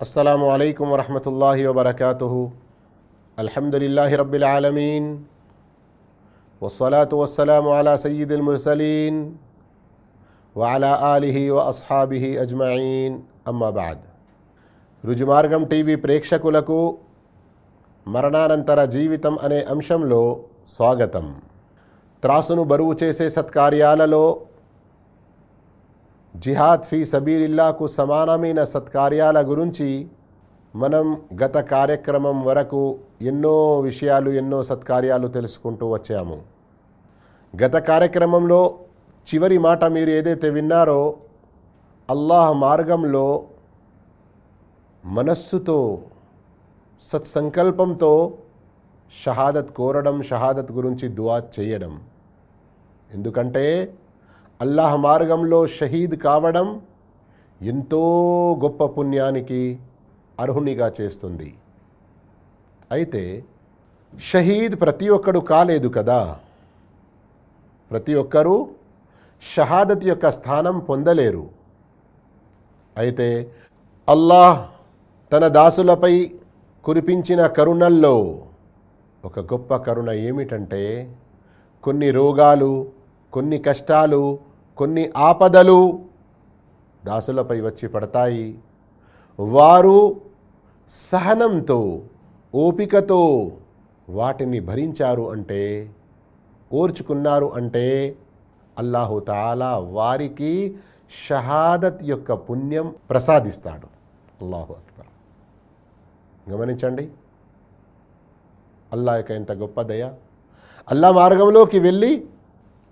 السلام عليكم ورحمة الله وبركاته الحمد لله رب العالمين والصلاة والسلام على سيد المرسلين وعلى آله وأصحابه أجمعين أما بعد రుజుమార్గం TV ప్రేక్షకులకు మరణానంతర జీవితం అనే అంశంలో స్వాగతం త్రాసును బరువు చేసే సత్కార్యాలలో జిహాద్ ఫీ సబీరిల్లాకు సమానమైన సత్కార్యాల గురించి మనం గత కార్యక్రమం వరకు ఎన్నో విషయాలు ఎన్నో సత్కార్యాలు తెలుసుకుంటూ వచ్చాము. గత కార్యక్రమంలో చివరి మాట మీరు ఏదైతే విన్నారో అల్లాహ్ మార్గంలో మనస్సుతో సత్సంకల్పంతో షహాదత్ కోరడం షహాదత్ గురించి దువా చేయడం. ఎందుకంటే అల్లాహ్ మార్గంలో షహీద్ కావడం ఎంతో గొప్ప పుణ్యానికి అర్హునిగా చేస్తుంది. అయితే షహీద్ ప్రతి ఒక్కడు కాలేదు కదా? ప్రతి ఒక్కరూ షహాదత్ యొక్క స్థానం పొందలేరు. అయితే అల్లాహ్ తన దాసులపై కురిపించిన కరుణల్లో ఒక గొప్ప కరుణ ఏమిటంటే కొన్ని రోగాలు కొన్ని కష్టాలు కొన్ని ఆపదలు దాసులపై వచ్చి పడతాయి. వారు సహనంతో ఓపికతో వాటిని భరించారు అంటే ఓర్చుకున్నారు అంటే అల్లాహుతాలా వారికి షహాదత్ యొక్క పుణ్యం ప్రసాదిస్తాడు. అల్లాహు అక్బర్. గమనించండి. అల్లా యొక్క ఎంత గొప్ప దయ. అల్లా మార్గంలోకి వెళ్ళి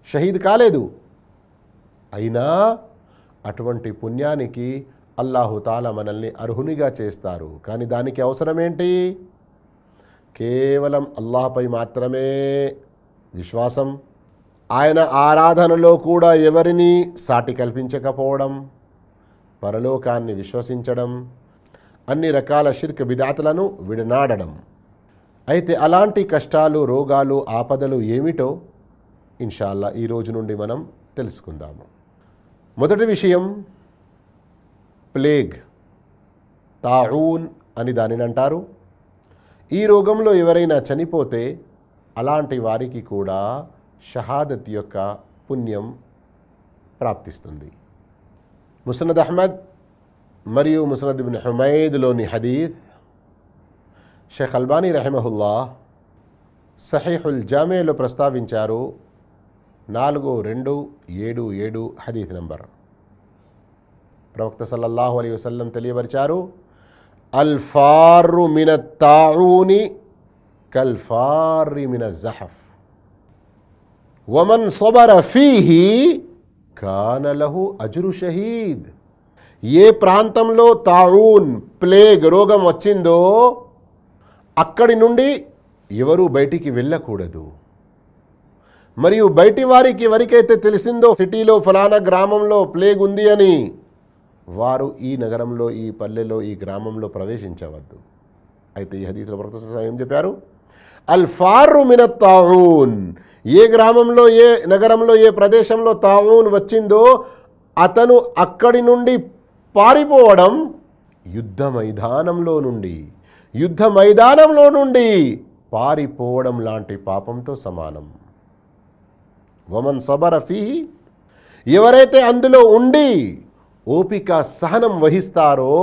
షహీద్ కాలేదు. అయినా అటువంటి పుణ్యానికి అల్లాహుతాల మనల్ని అర్హునిగా చేస్తారు. కానీ దానికి అవసరం ఏంటి కేవలం అల్లాహపై మాత్రమే విశ్వాసం. ఆయన ఆరాధనలో కూడా ఎవరిని సాటి కల్పించకపోవడం పరలోకాన్ని విశ్వసించడం అన్ని రకాల షిర్క్ విధాతలను విడనాడడం. అయితే అలాంటి కష్టాలు రోగాలు ఆపదలు ఏమిటో ఇన్షాల్లా ఈ రోజు నుండి మనం తెలుసుకుందాము. మొదటి విషయం ప్లేగ్ తాఊన్ అని దానిని అంటారు. ఈ రోగంలో ఎవరైనా చనిపోతే అలాంటి వారికి కూడా షహాదత్ యొక్క పుణ్యం ప్రాప్తిస్తుంది. ముసనద్ అహ్మద్ మరియు ముసనద్ ఇబిన్ హుమైద్లోని హదీద్ షేఖ్ అల్బానీ రహమహుల్లా సహీహుల్ జామేలో ప్రస్తావించారు నాలుగు రెండు ఏడు ఏడు హదీత్ నంబర్. ప్రవక్త సల్లల్లాహు అలీ వసల్లం తెలియపరిచారు అల్ఫారు మిన తాఊని కల్ఫారి మిన జహఫ్. వమన్ సొబర ఫీహి కానలహు అజురు షహీద్. ఏ ప్రాంతంలో తాఊన్ ప్లేగ్ రోగం వచ్చిందో అక్కడి నుండి ఎవరు బయటికి వెళ్ళకూడదు. మరియు బయటి వారికి ఎవరికైతే తెలిసిందో సిటీలో ఫలానా గ్రామంలో ప్లేగ్ ఉంది అని వారు ఈ నగరంలో ఈ పల్లెలో ఈ గ్రామంలో ప్రవేశించవద్దు. అయితే ఈ హదీతుల ప్రవక్త ఏం చెప్పారు? అల్ఫారు మిన తాఊన్ ఏ గ్రామంలో ఏ నగరంలో ఏ ప్రదేశంలో తాఊన్ వచ్చిందో అతను అక్కడి నుండి పారిపోవడం యుద్ధ మైదానంలో నుండి యుద్ధ మైదానంలో నుండి పారిపోవడం లాంటి పాపంతో సమానం. వమన్ సబర ఫీహి. ఎవరైతే అందులో ఉండి ఓపిక సహనం వహిస్తారో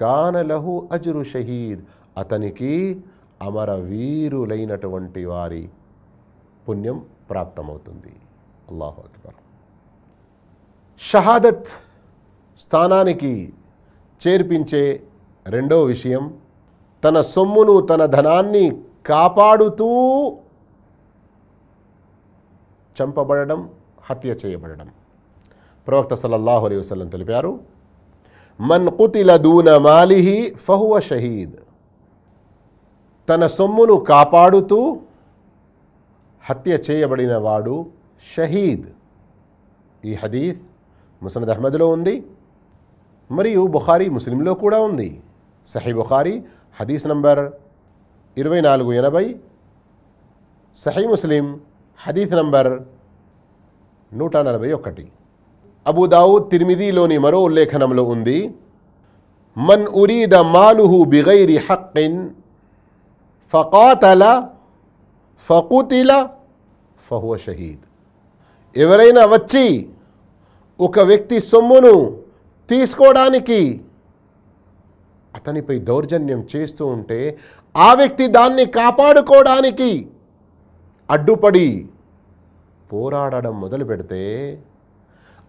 కానలహు అజురు షహీద్. అతనికి అమరవీరులైనటువంటి వారి పుణ్యం ప్రాప్తమవుతుంది. అల్లాహు అక్బర్. షహాదత్ స్థానానికి చేర్పించే రెండో విషయం తన సొమ్మును తన ధనాన్ని కాపాడుతూ చంపబడడం హత్య చేయబడడం. ప్రవక్త సల్లల్లాహు అలైహి వసలం తెలిపారు మన్ కుతిల దూన మాలిహి ఫహువ షహీద్. తన సొమ్మును కాపాడుతూ హత్య చేయబడిన వాడు షహీద్. ఈ హదీత్ ముసనద్ అహ్మద్లో ఉంది మరియు బుఖారీ ముస్లింలో కూడా ఉంది. సహీ బుఖారీ హదీస్ నంబర్ ఇరవై నాలుగు ఎనభై సహీ ముస్లిం హదీస్ నంబర్ నూట నలభై ఒకటి. అబుదావుద్ తిరిమిదిలోని మరో ఉల్లేఖనంలో ఉంది మన్ ఉరీద మాలుహు బిగైరి హక్కిన్ ఫకాతల ఫకుతిల ఫహువ షహీద్. ఎవరైనా వచ్చి ఒక వ్యక్తి సొమ్మును తీసుకోవడానికి అతనిపై దౌర్జన్యం చేస్తూ ఉంటే ఆ వ్యక్తి దాన్ని కాపాడుకోవడానికి అడ్డుపడి పోరాడడం మొదలు పెడితే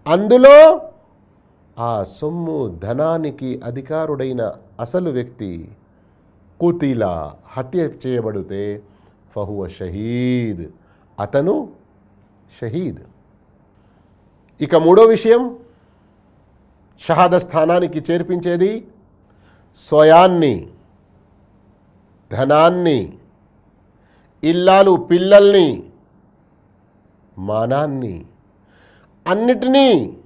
అందులో ఆ సొమ్ము ధనానికి అధికారుడైన అసలు వ్యక్తి కుతిల హత్య చేయబడితే ఫహువ షహీద్. అతను షహీద్. ఇక మూడో విషయం షహాద స్థానానికి చేర్పించేది స్వయాన్ని ధనాన్ని ఇల్లాలు పిల్లల్ని మానాన్ని అన్నిటినీ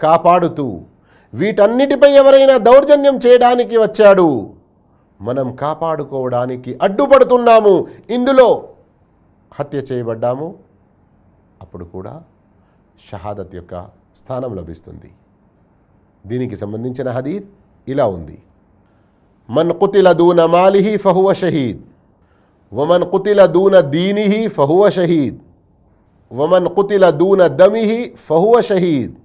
కాపాడుతూ వీటన్నిటిపై ఎవరైనా దౌర్జన్యం చేయడానికి వచ్చాడు మనం కాపాడుకోవడానికి అడ్డుపడుతున్నాము. ఇందులో హత్య చేయబడ్డాము. అప్పుడు కూడా షహాదత్ యొక్క స్థానం లభిస్తుంది. దీనికి సంబంధించిన హదీద్ ఇలా ఉంది. మన్ కుతిల దూన మాలిహి ఫహువ షహీద్. వమన్ కుతిల దూన దీనిహి ఫహువ షహీద్ వమన్ కుతిల దూన దమిహి ఫహువ షహీద్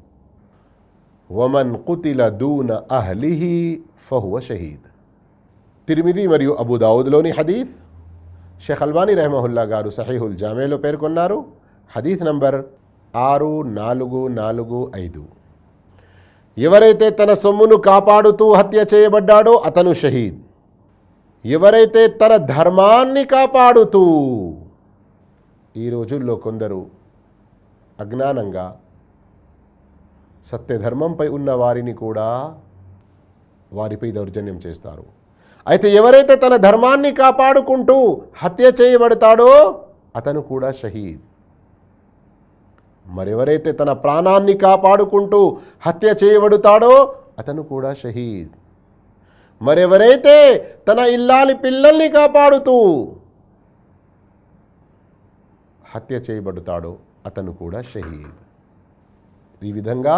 వమన్ కుతిల దూన అహ్లిహి ఫహువ షహీద్ తిరిమిది మరియు అబుదావుద్లోని హదీద్ షేఖ్ అల్బానీ రెహమహుల్లా గారు సహీహుల్ జామేలో పేర్కొన్నారు హదీఫ్ నంబర్ ఆరు నాలుగు నాలుగు ఐదు ఎవరైతే తన సొమ్మును కాపాడుతూ హత్య చేయబడ్డాడో అతను షహీద్ ఎవరైతే తన ధర్మాన్ని కాపాడుతూ ఈ రోజుల్లో కొందరు అజ్ఞానంగా సత్యధర్మంపై ఉన్న వారిని కూడా వారిపై దౌర్జన్యం చేస్తారు. అయితే ఎవరైతే తన ధర్మాన్ని కాపాడుకుంటూ హత్య చేయబడతాడో అతను కూడా షహీద్. మరెవరైతే తన ప్రాణాన్ని కాపాడుకుంటూ హత్య చేయబడుతాడో అతను కూడా షహీద్. మరెవరైతే తన ఇల్లాలి పిల్లల్ని కాపాడుతూ హత్య చేయబడుతాడో అతను కూడా షహీద్. ఈ విధంగా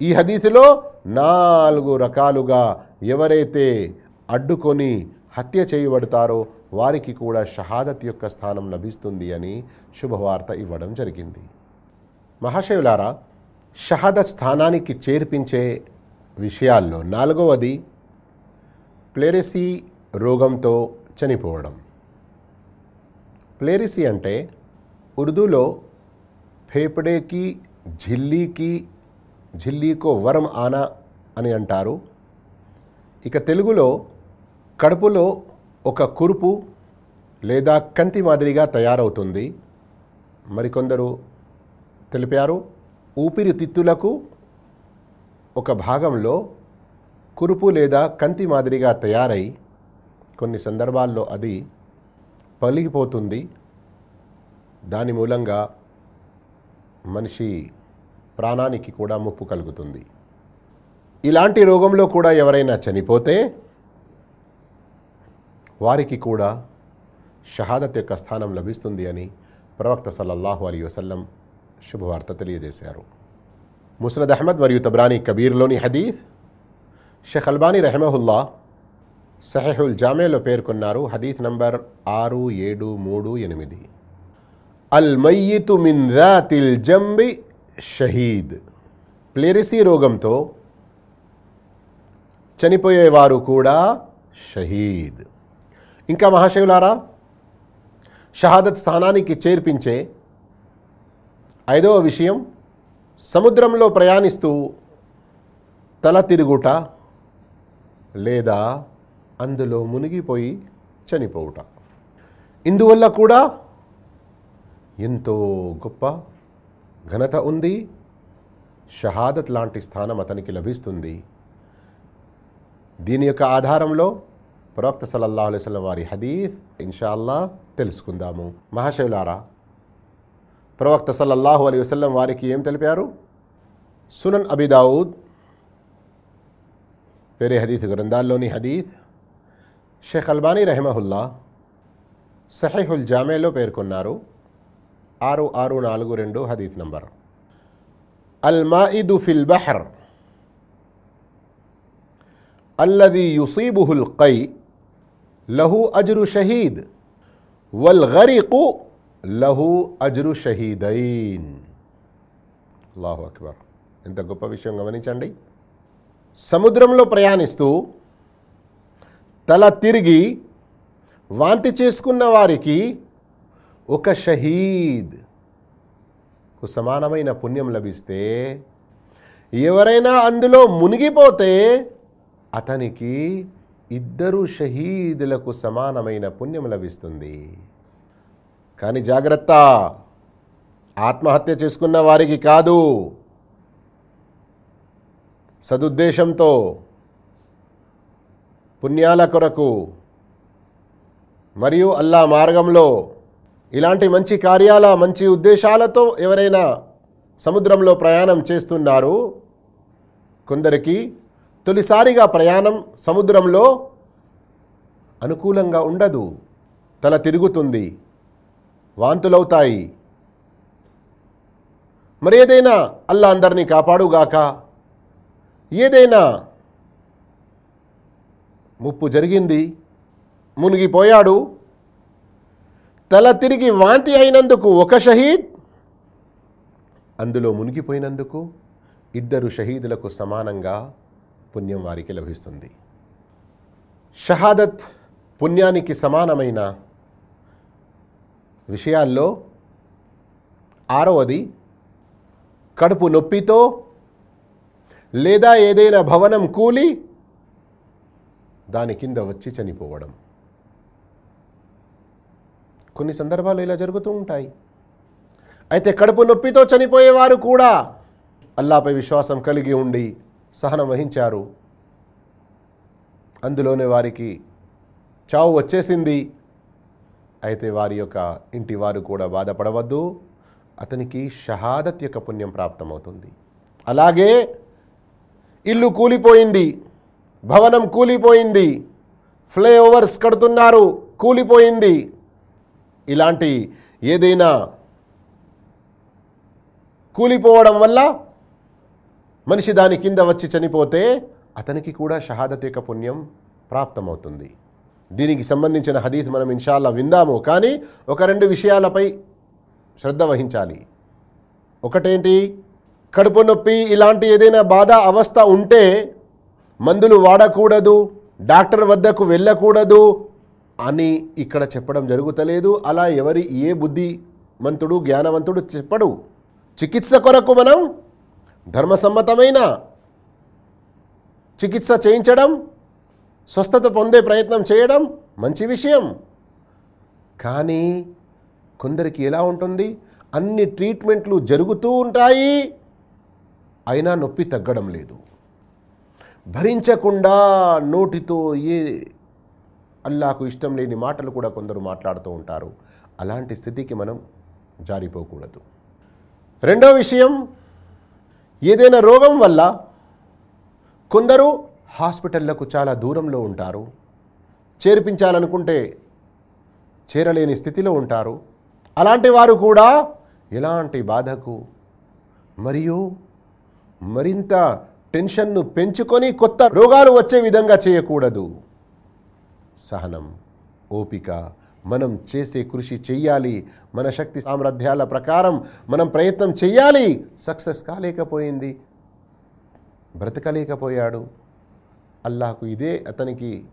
ఈ హదీసులో నాలుగు రకాలుగా ఎవరైతే అడ్డుకొని హత్య చేయబడతారో వారికి కూడా షహాదత్ యొక్క స్థానం లభిస్తుంది అని శుభవార్త ఇవ్వడం జరిగింది. మహాశివులారా షహాదత్ స్థానానికి చేర్పించే విషయాల్లో నాలుగవది ప్లేరెసీ రోగంతో చనిపోవడం. ప్లేరిసీ అంటే ఉర్దూలో ఫేపడేకి ఝిల్లీకి ఝిల్లీకో వరం ఆనా అని అంటారు. ఇక తెలుగులో కడుపులో ఒక కురుపు లేదా కంతి మాదిరిగా తయారవుతుంది. మరికొందరు తెలిపారు. ఊపిరితిత్తులకు ఒక భాగంలో కురుపు లేదా కంతి మాదిరిగా తయారై కొన్ని సందర్భాల్లో అది పలిగిపోతుంది దాని మూలంగా మనిషి ప్రాణానికి కూడా ముప్పు కలుగుతుంది. ఇలాంటి రోగంలో కూడా ఎవరైనా చనిపోతే వారికి కూడా షహాదత్ యొక్క స్థానం లభిస్తుంది అని ప్రవక్త సల్లల్లాహు అలీ వసల్లం శుభవార్త తెలియజేశారు. ముస్నద్ అహ్మద్ మరియు తబ్రానీ కబీర్లోని హదీఫ్ షేఖ్ అల్బానీ రెహమహుల్లా సహెహుల్ జామేలో పేర్కొన్నారు. హదీఫ్ నంబర్ ఆరు ఏడు మూడు ఎనిమిది. అల్ మయ్యితు మిన్ జంబి షహీద్. ప్లేరిసీ రోగంతో చనిపోయేవారు కూడా షహీద్. ఇంకా మహాశివులారా షహాదత్ స్థానానికి చేర్పించే ఐదవ విషయం సముద్రంలో ప్రయాణిస్తూ తల తిరుగుట లేదా అందులో మునిగిపోయి చనిపోవుట. ఇందువల్ల కూడా ఎంతో గొప్ప ఘనత ఉంది. షహాదత్ లాంటి స్థానం అతనికి లభిస్తుంది. దీని యొక్క ఆధారంలో ప్రవక్త సల్లల్లాహు అలైహి వారి హదీఫ్ ఇన్షాల్లా తెలుసుకుందాము. మహాశైలారా ప్రవక్త సల్లల్లాహు అలైహి వసల్లం వారికి ఏం తెలిపారు? సునన్ అబిదావుద్ వేరే హదీఫ్ గ్రంథాల్లోని హదీఫ్ షేఖ్ అల్బానీ రెహమహుల్లా సహీహుల్ జామేలో పేర్కొన్నారు ఆరు ఆరు నాలుగు రెండు హదీఫ్ నంబర్ అల్ మాయిదు ఫిల్ బహర్ అల్లది యుసీబుహుల్ కై లహు అజరు షహీద్ వల్ గరీకు లహు అజరు షహీదైన్ అల్లాహు అక్బర్ ఎంత గొప్ప విషయం గమనించండి సముద్రంలో ప్రయాణిస్తూ తల తిరిగి వాంతి చేసుకున్న వారికి ఒక షహీద్కు సమానమైన పుణ్యం లభిస్తే ఎవరైనా అందులో మునిగిపోతే అతనికి ఇద్దరు షహీదులకు సమానమైన పుణ్యం లభిస్తుంది. కానీ జాగ్రత్త ఆత్మహత్య చేసుకున్న వారికి కాదు. సదుద్దేశంతో పుణ్యాల కొరకు మరియు అల్లా మార్గంలో ఇలాంటి మంచి కార్యాల మంచి ఉద్దేశాలతో ఎవరైనా సముద్రంలో ప్రయాణం చేస్తున్నారు కొందరికి తొలిసారిగా ప్రయాణం సముద్రంలో అనుకూలంగా ఉండదు. తల తిరుగుతుంది. వాంతులవుతాయి. మరి ఏదైనా అల్లా అందరినీ కాపాడుగాక ఏదైనా ముప్పు జరిగింది మునిగిపోయాడు. తల తిరిగి వాంతి అయినందుకు ఒక షహీద్ అందులో మునిగిపోయినందుకు ఇద్దరు షహీదులకు సమానంగా పుణ్యం వారికి లభిస్తుంది. షహాదత్ పుణ్యానికి సమానమైన విషయాల్లో ఆరవది కడుపు నొప్పితో లేదా ఏదైనా భవనం కూలి దాని కింద వచ్చి చనిపోవడం. కొన్ని సందర్భాలు ఇలా జరుగుతూ ఉంటాయి. అయితే కడుపు నొప్పితో చనిపోయేవారు కూడా అల్లాపై విశ్వాసం కలిగి ఉండి సహనం వహించారు. అందులోనే వారికి చావు వచ్చేసింది. అయితే వారి యొక్క ఇంటి వారు కూడా బాధపడవద్దు. అతనికి షహాదత్ యొక్క పుణ్యం ప్రాప్తమవుతుంది. అలాగే ఇల్లు కూలిపోయింది. భవనం కూలిపోయింది. ఫ్లైఓవర్స్ కడుతున్నారు. కూలిపోయింది. ఇలాంటి ఏదైనా కూలిపోవడం వల్ల మనిషి దాని కింద వచ్చి చనిపోతే అతనికి కూడా షహాదత్ యొక్క పుణ్యం ప్రాప్తమవుతుంది. దీనికి సంబంధించిన హదీత్ మనం ఇన్షాల్లా విందాము. కానీ ఒక రెండు విషయాలపై శ్రద్ధ వహించాలి. ఒకటేంటి? కడుపు నొప్పి ఇలాంటి ఏదైనా బాధ అవస్థ ఉంటే మందులు వాడకూడదు డాక్టర్ వద్దకు వెళ్ళకూడదు అని ఇక్కడ చెప్పడం జరుగుతలేదు. అలా ఎవరి ఏ బుద్ధిమంతుడు జ్ఞానవంతుడు చెప్పడు. చికిత్స కొరకు మనం ధర్మసమ్మతమైన చికిత్స చేయించడం స్వస్థత పొందే ప్రయత్నం చేయడం మంచి విషయం. కానీ కొందరికి ఎలా ఉంటుంది? అన్ని ట్రీట్మెంట్లు జరుగుతూ ఉంటాయి. అయినా నొప్పి తగ్గడం లేదు. భరించకుండా నోటితో ఏ అల్లాకు ఇష్టం లేని మాటలు కూడా కొందరు మాట్లాడుతూ ఉంటారు. అలాంటి స్థితికి మనం జారిపోకూడదు. రెండో విషయం ఏదైనా రోగం వల్ల కొందరు హాస్పిటళ్ళకు చాలా దూరంలో ఉంటారు. చేర్పించాలనుకుంటే చేరలేని స్థితిలో ఉంటారు. అలాంటి వారు కూడా ఎలాంటి బాధకు మరియు మరింత టెన్షన్ను పెంచుకొని కొత్త రోగాలు వచ్చే విధంగా చేయకూడదు. సహనం ఓపిక మనం చేసే కృషి చెయ్యాలి. మన శక్తి సామర్థ్యాల ప్రకారం మనం ప్రయత్నం చెయ్యాలి. సక్సెస్ కాలేకపోయింది. బ్రతకలేకపోయాడు. అల్లాహకు ఇదే అతనికి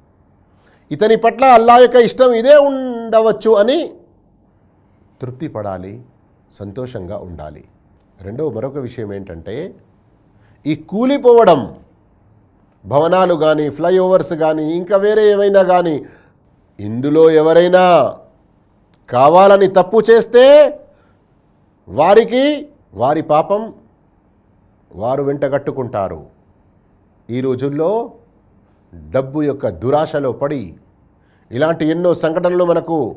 ఇతని పట్ల అల్లా యొక్క ఇష్టం ఇదే ఉండవచ్చు అని తృప్తి పడాలి సంతోషంగా ఉండాలి. రెండవ మరొక విషయం ఏంటంటే ఈ కూలిపోవడం భవనాలు కానీ ఫ్లైఓవర్స్ కానీ ఇంకా వేరే ఏమైనా కానీ ఇందులో ఎవరైనా కావాలని తప్పు చేస్తే వారికి వారి పాపం వారు వెంటగట్టుకుంటారు ఈ రోజుల్లో డబ్బు యొక్క దురాశలో పడి ఇలాంటి ఎన్నో సంఘటనలు మనకు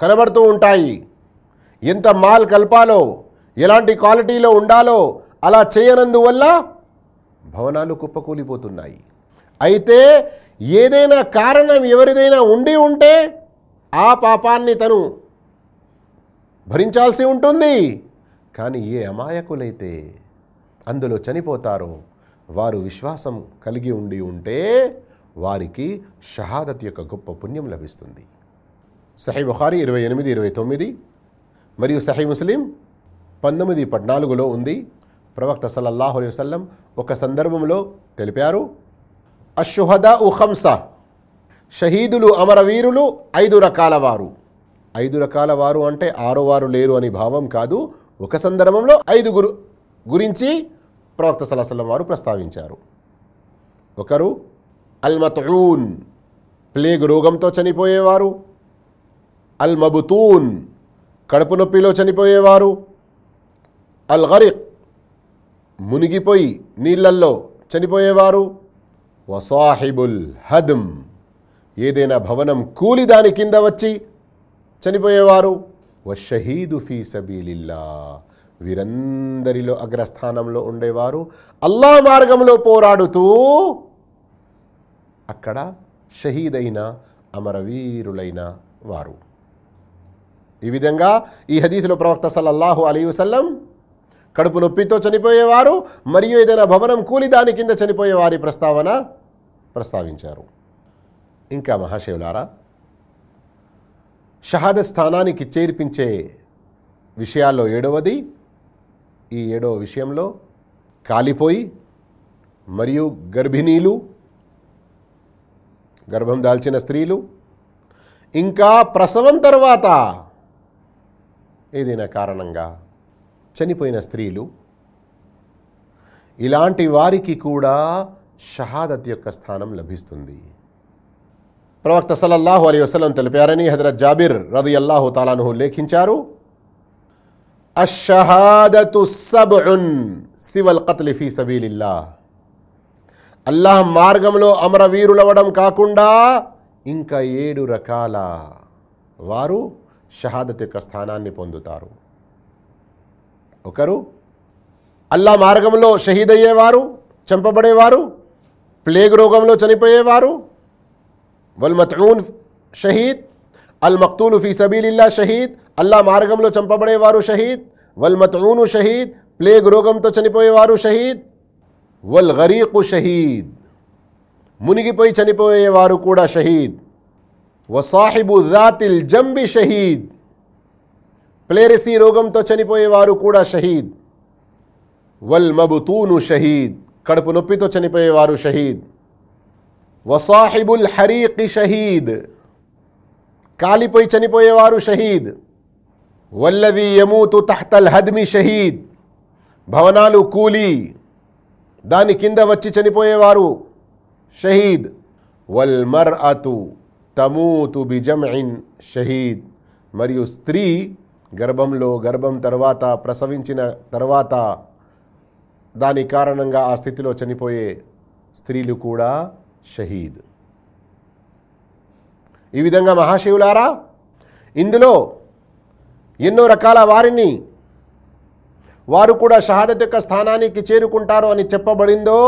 కనబడుతూ ఉంటాయి. ఎంత మాల్ కలపాలో ఎలాంటి క్వాలిటీలో ఉండాలో అలా చేయనందువల్ల భవనాలు కుప్పకూలిపోతున్నాయి. అయితే ఏదైనా కారణం ఎవరిదైనా ఉండి ఉంటే ఆ పాపాన్ని తను భరించాల్సి ఉంటుంది. కానీ ఏ అమాయకులైతే అందులో చనిపోతారో వారు విశ్వాసం కలిగి ఉండి ఉంటే వారికి షహాదత్ యొక్క గొప్ప పుణ్యం లభిస్తుంది. సహీ బుఖారి ఇరవై ఎనిమిది ఇరవై తొమ్మిది మరియు సహీ ముస్లిం పంతొమ్మిది పద్నాలుగులో ఉంది. ప్రవక్త సల్లల్లాహు అలై వసల్లం ఒక సందర్భంలో తెలిపారు అషుహదా ఉహంస షహీదులు అమరవీరులు ఐదు రకాల వారు. ఐదు రకాల వారు అంటే ఆరో వారు లేరు అని భావం కాదు. ఒక సందర్భంలో ఐదుగురు గురించి ప్రవక్త సలసలం వారు ప్రస్తావించారు. ఒకరు అల్మతూన్ ప్లేగ్ రోగంతో చనిపోయేవారు. అల్ మబుతూన్ కడుపు నొప్పిలో చనిపోయేవారు. అల్ గరిక్ మునిగిపోయి నీళ్ళల్లో చనిపోయేవారు? వసాహిబుల్ హదమ్. ఏదైనా భవనం కూలి దాని కింద వచ్చి చనిపోయేవారు? వషహీదు ఫీ సబీలిల్లా వీరందరిలో అగ్రస్థానంలో ఉండేవారు. అల్లా మార్గంలో పోరాడుతూ అక్కడ షహీదైన అమరవీరులైన వారు. ఈ విధంగా ఈ హదీసులో ప్రవక్త సల్లల్లాహు అలీ వసల్లం కడుపు నొప్పితో చనిపోయేవారు మరియు ఏదైనా భవనం కూలి దాని కింద చనిపోయేవారి ప్రస్తావన ప్రస్తావించారు. ఇంకా మహాశివులారా షహాద స్థానానికి చేర్పించే విషయాల్లో ఏడవది. ఈ ఏడవ విషయంలో కాలిపోయి మరియు గర్భిణీలు గర్భం దాల్చిన స్త్రీలు ఇంకా ప్రసవం తర్వాత ఏదైనా కారణంగా చనిపోయిన స్త్రీలు ఇలాంటి వారికి కూడా షహాదత్ యొక్క స్థానం లభిస్తుంది. ప్రవక్త సల్లల్లాహు అలీ వసలం తెలిపారని హజరత్ జాబిర్ రది అల్లాహు తాలాను లేఖించారు అషహాదతు సబ్ఉన్ సివల్ కత్లి ఫీ సబీలిల్లా అల్లాహ్ మార్గంలో అమరవీరులవడం కాకుండా ఇంకా ఏడు రకాల వారు షహాదత్ యొక్క స్థానాన్ని పొందుతారు. ఒకరు. అల్లా మార్గంలో షహీద్ అయ్యేవారు చంపబడేవారు ప్లేగ్ రోగంలో చనిపోయేవారు. వల్మతూన్ షహీద్ అల్ మక్తూలు ఫీ సబీలిల్లా షహీద్ అల్లా మార్గంలో చంపబడేవారు షహీద్. వల్మతూను షహీద్ ప్లేగ్ రోగంతో చనిపోయేవారు షహీద్. వల్ గరీకు షహీద్ మునిగిపోయి చనిపోయేవారు కూడా షహీద్. వసాహిబు జాతిల్ జంబి షహీద్ ప్లేరసీ రోగంతో చనిపోయేవారు కూడా షహీద్. వల్ మబుతూను షహీద్. కడుపు నొప్పితో చనిపోయేవారు షహీద్. వసాహిబుల్ హరీకి షహీద్. కాలిపోయి చనిపోయేవారు షహీద్. వల్లది యమూతు తహ్తల్ హద్మి షహీద్. భవనాలు కూలి. దాని కింద వచ్చి చనిపోయేవారు షహీద్. వల్ మర్ అతు తమూతు బిజమ్ఇన్ షహీద్. మరియు స్త్రీ గర్భంలో గర్భం తర్వాత ప్రసవించిన తర్వాత దాని కారణంగా ఆ స్థితిలో చనిపోయే స్త్రీలు కూడా షహీద్. ఈ విధంగా మహాశివులారా ఇందులో ఎన్నో రకాల వారిని వారు కూడా షహాదత్ యొక్క స్థానానికి చేరుకుంటారు అని చెప్పబడిందో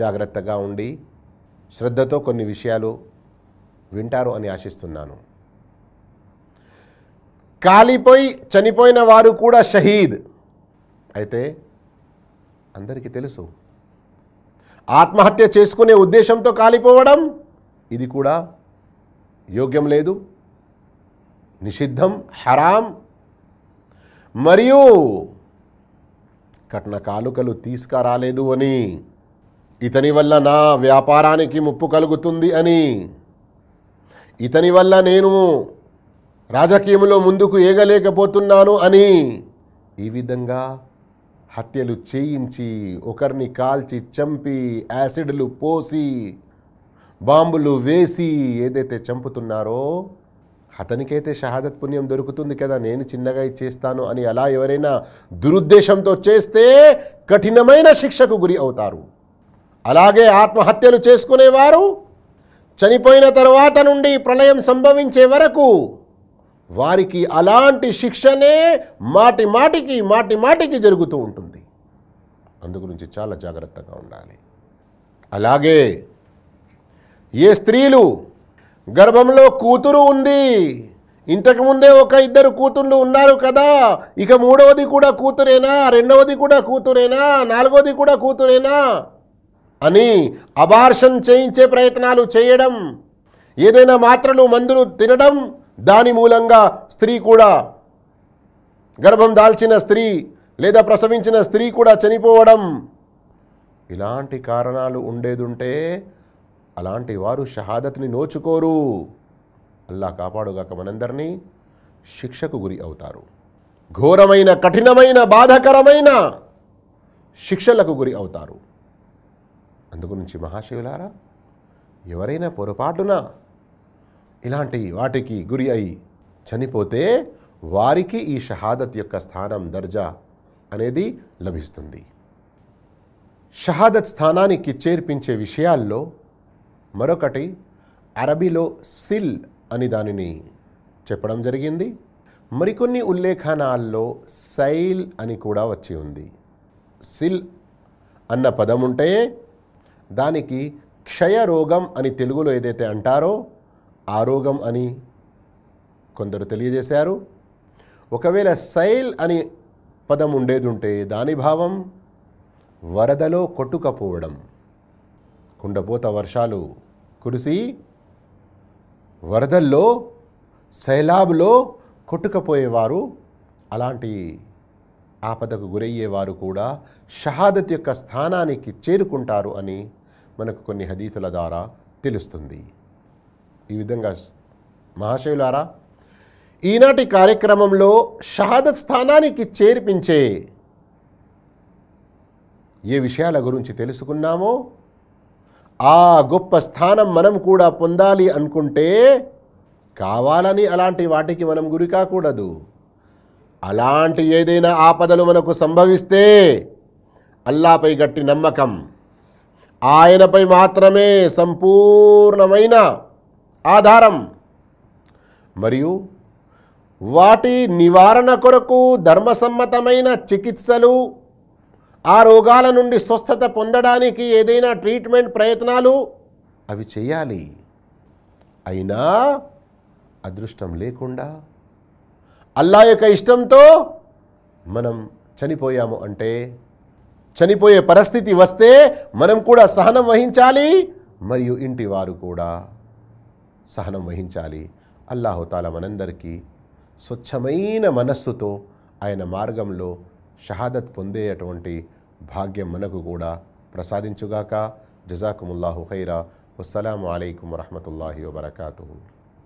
జాగ్రత్తగా ఉండి శ్రద్ధతో కొన్ని విషయాలు వింటారు అని ఆశిస్తున్నాను. కాలిపోయి చనిపోయిన వారు కూడా షహీద్. అయితే అందరికీ తెలుసు ఆత్మహత్య చేసుకునే ఉద్దేశంతో కాలిపోవడం ఇది కూడా యోగ్యం లేదు నిషిద్ధం హరాం. మరియు కట్న కాలుకలు తీసుకురాలేదు అని ఇతని వల్ల నా వ్యాపారానికి ముప్పు కలుగుతుంది అని ఇతని వల్ల నేను రాజకీయంలో ముందుకు ఏగలేకపోతున్నాను అని ఈ విధంగా హత్యలు చేయించి ఒకరిని కాల్చి చంపి యాసిడ్లు పోసి బాంబులు వేసి ఏదైతే చంపుతున్నారో అతనికైతే షహాదత్ పుణ్యం దొరుకుతుంది కదా నేను చిన్నగా చేస్తాను అని అలా ఎవరైనా దురుద్దేశంతో చేస్తే కఠినమైన శిక్షకు గురి అవుతారు. అలాగే ఆత్మహత్యలు చేసుకునేవారు చనిపోయిన తర్వాత నుండి ప్రళయం సంభవించే వరకు వారికి అలాంటి శిక్షనే మాటి మాటికి మాటి మాటికి జరుగుతూ ఉంటుంది. అందు గురించి చాలా జాగ్రత్తగా ఉండాలి. అలాగే ఏ స్త్రీలు గర్భంలో కూతురు ఉంది ఇంతకుముందే ఒక ఇద్దరు కూతుళ్ళు ఉన్నారు కదా ఇక మూడవది కూడా కూతురేనా రెండవది కూడా కూతురేనా నాలుగవది కూడా కూతురేనా అని అబార్షన్ చేయించే ప్రయత్నాలు చేయడం ఏదైనా మాత్రలు మందులు తినడం దాని మూలంగా స్త్రీ కూడా గర్భం దాల్చిన స్త్రీ లేదా ప్రసవించిన స్త్రీ కూడా చనిపోవడం. ఇలాంటి కారణాలు ఉండేదుంటే అలాంటి వారు షహాదత్ని నోచుకోరు. అల్లా కాపాడుగాక మనందరినీ శిక్షకు గురి అవుతారు. ఘోరమైన కఠినమైన బాధకరమైన శిక్షలకు గురి అవుతారు. అందుగురించి మహాశివులారా ఎవరైనా పొరపాటున ఇలాంటి వాటికి గురి అయి చనిపోతే వారికి ఈ షహాదత్ యొక్క స్థానం దర్జా అనేది లభిస్తుంది. షహాదత్ స్థానానికి చేర్పించే విషయాల్లో మరొకటి అరబీలో సిల్ అని దానిని చెప్పడం జరిగింది. మరికొన్ని ఉల్లేఖనాల్లో సైల్ అని కూడా వచ్చి ఉంది. సిల్ అన్న పదం ఉంటే దానికి క్షయరోగం అని తెలుగులో ఏదైతే అంటారో ఆరోగం అని కొందరు తెలియజేశారు. ఒకవేళ సైల్ అని పదం ఉండేది ఉంటే దాని భావం వరదలో కొట్టుకపోవడం కుండపోత వర్షాలు కురిసి వరదల్లో సైలాబ్లో కొట్టుకపోయేవారు అలాంటి ఆపదకు గురయ్యేవారు కూడా షహాదత్ యొక్క స్థానానికి చేరుకుంటారు అని మనకు కొన్ని హదీతుల ద్వారా తెలుస్తుంది. ఈ విధంగా మహాశయులారా ఈనాటి కార్యక్రమంలో షహాదత్ స్థానానికి చేర్పించే ఏ విషయాల గురించి తెలుసుకున్నామో ఆ గొప్ప స్థానం మనం కూడా పొందాలి అనుకుంటే కావాలని అలాంటి వాటికి మనం గురి కాకూడదు. అలాంటి ఏదైనా ఆపదలు మనకు సంభవిస్తే అల్లాపై గట్టి నమ్మకం. ఆయనపై మాత్రమే సంపూర్ణమైన ఆధారం. మరియు వాటి నివారణ కొరకు ధర్మసమ్మతమైన చికిత్సలు ఆ రోగాల నుండి స్వస్థత పొందడానికి ఏదైనా ట్రీట్మెంట్ ప్రయత్నాలు అవి చేయాలి. అయినా అదృష్టం లేకుండా అల్లా యొక్క ఇష్టంతో మనం చనిపోయాము అంటే చనిపోయే పరిస్థితి వస్తే మనం కూడా సహనం వహించాలి మరియు ఇంటి వారు కూడా. సహనం వహించాలి. అల్లాహుతాల మనందరికీ స్వచ్ఛమైన మనస్సుతో ఆయన మార్గంలో షహాదత్ పొందేటువంటి భాగ్యం మనకు కూడా ప్రసాదించుగాక. జజాకుముల్లాహు ఖైరా. వస్సలాము అలైకుం వరహమతుల్లాహి వబర్కాతూ